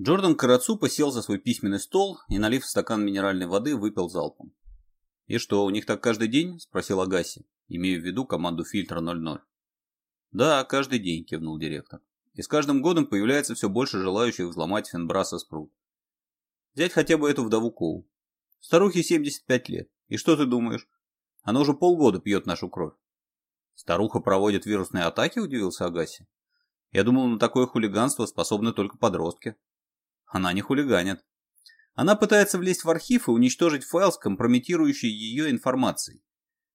Джордан Карацупа посел за свой письменный стол и, налив стакан минеральной воды, выпил залпом. «И что, у них так каждый день?» – спросил Агаси, имея в виду команду фильтра 00. «Да, каждый день», – кивнул директор. «И с каждым годом появляется все больше желающих взломать Фенбраса спрут. Взять хотя бы эту вдову Коу. Старухе 75 лет. И что ты думаешь? Она уже полгода пьет нашу кровь». «Старуха проводит вирусные атаки?» – удивился Агаси. «Я думал, на такое хулиганство способны только подростки». Она не хулиганит. Она пытается влезть в архив и уничтожить файл с компрометирующей ее информацией.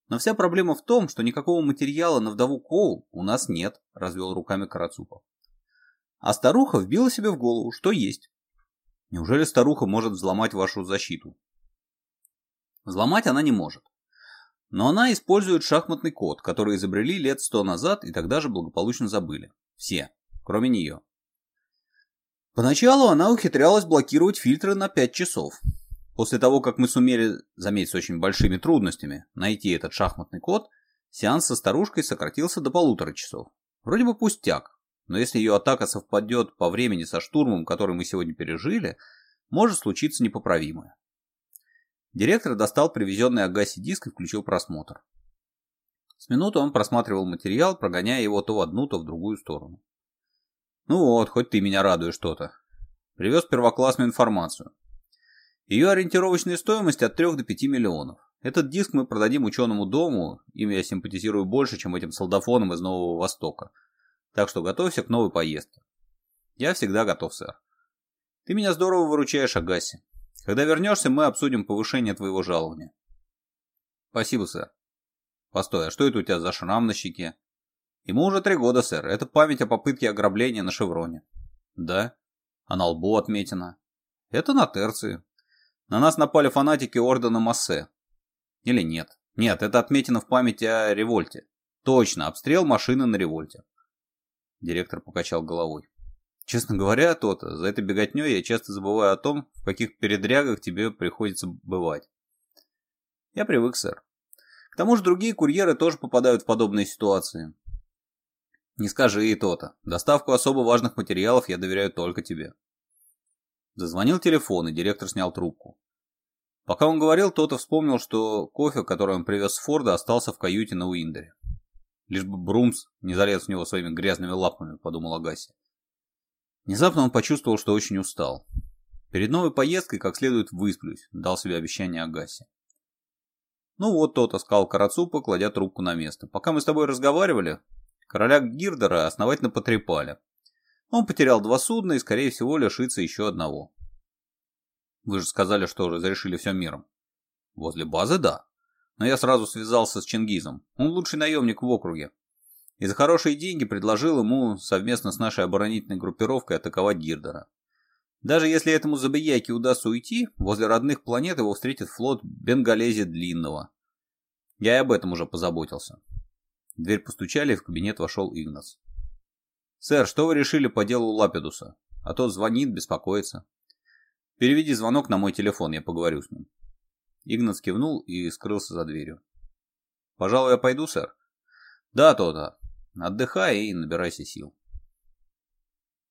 Но вся проблема в том, что никакого материала на вдову Коул у нас нет, развел руками Карацупов. А старуха вбила себе в голову, что есть. Неужели старуха может взломать вашу защиту? Взломать она не может. Но она использует шахматный код, который изобрели лет сто назад и тогда же благополучно забыли. Все, кроме нее. Поначалу она ухитрялась блокировать фильтры на 5 часов. После того, как мы сумели, заметить с очень большими трудностями, найти этот шахматный код, сеанс со старушкой сократился до полутора часов. Вроде бы пустяк, но если ее атака совпадет по времени со штурмом, который мы сегодня пережили, может случиться непоправимое. Директор достал привезенный Агаси диск и включил просмотр. С минуты он просматривал материал, прогоняя его то в одну, то в другую сторону. Ну вот, хоть ты меня радуешь что-то. Привез первоклассную информацию. Ее ориентировочная стоимость от 3 до 5 миллионов. Этот диск мы продадим ученому дому, им я симпатизирую больше, чем этим солдафонам из Нового Востока. Так что готовься к новой поездке. Я всегда готов, сэр. Ты меня здорово выручаешь, Агаси. Когда вернешься, мы обсудим повышение твоего жалования. Спасибо, сэр. Постой, а что это у тебя за шрам на щеке? Ему уже три года, сэр. Это память о попытке ограбления на Шевроне. Да. А на лбу отметина. Это на терции. На нас напали фанатики Ордена Массе. Или нет? Нет, это отметина в память о револьте. Точно, обстрел машины на револьте. Директор покачал головой. Честно говоря, то-то, за этой беготней я часто забываю о том, в каких передрягах тебе приходится бывать. Я привык, сэр. К тому же другие курьеры тоже попадают в подобные ситуации. Не скажи и то-то. Доставку особо важных материалов я доверяю только тебе. Зазвонил телефон, и директор снял трубку. Пока он говорил, Тото вспомнил, что кофе, который он привез с Форда, остался в каюте на Уиндере. Лишь бы Брумс не залез в него своими грязными лапами, подумал Агаси. Внезапно он почувствовал, что очень устал. Перед новой поездкой как следует высплюсь, дал себе обещание Агаси. Ну вот Тото -то, сказал Карацупа, кладя трубку на место. Пока мы с тобой разговаривали, Короля Гирдера основательно потрепали. Он потерял два судна и, скорее всего, лишится еще одного. Вы же сказали, что разрешили всем миром. Возле базы – да. Но я сразу связался с Чингизом. Он лучший наемник в округе. И за хорошие деньги предложил ему совместно с нашей оборонительной группировкой атаковать Гирдера. Даже если этому забияке удастся уйти, возле родных планет его встретит флот Бенгалези Длинного. Я и об этом уже позаботился. Дверь постучали, и в кабинет вошел Игнац. «Сэр, что вы решили по делу Лапидуса? А то звонит, беспокоится». «Переведи звонок на мой телефон, я поговорю с ним». Игнац кивнул и скрылся за дверью. «Пожалуй, я пойду, сэр?» «Да, то-то. Отдыхай и набирайся сил».